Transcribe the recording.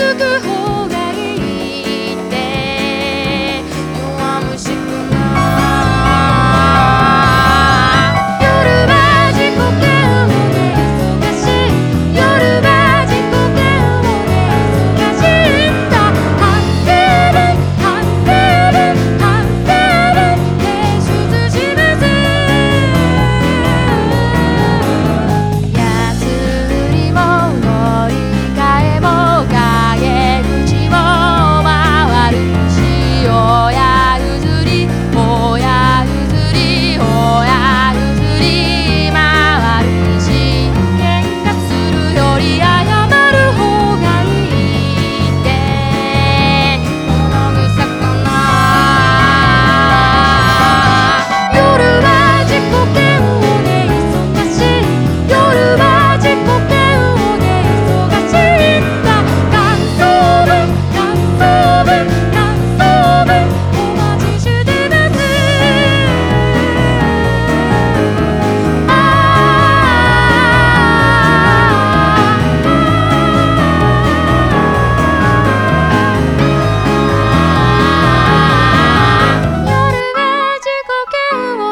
続く方 Oh.